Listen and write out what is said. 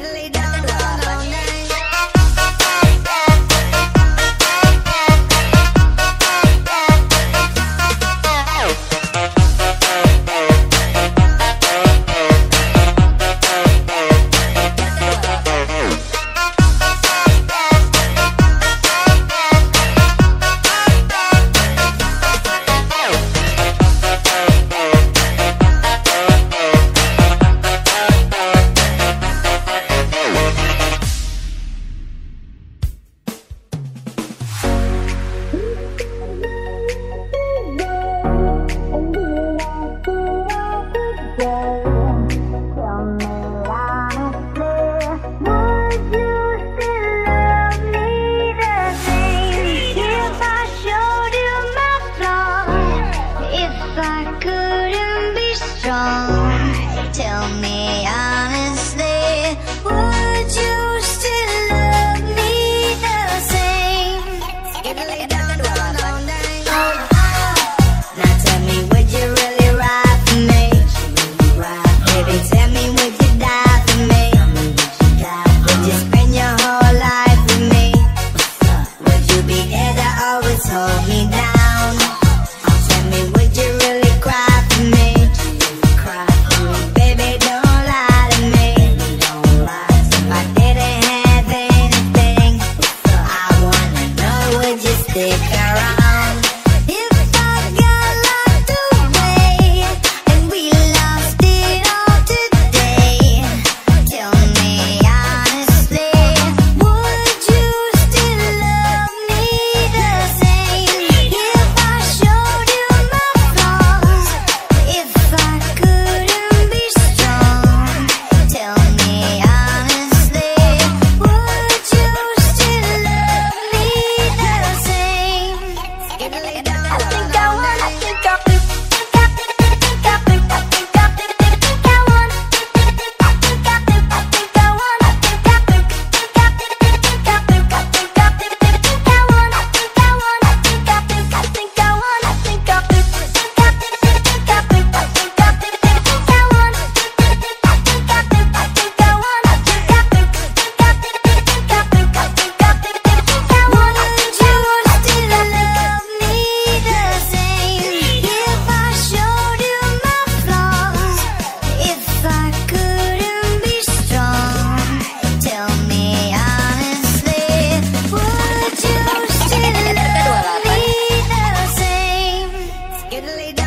diddly would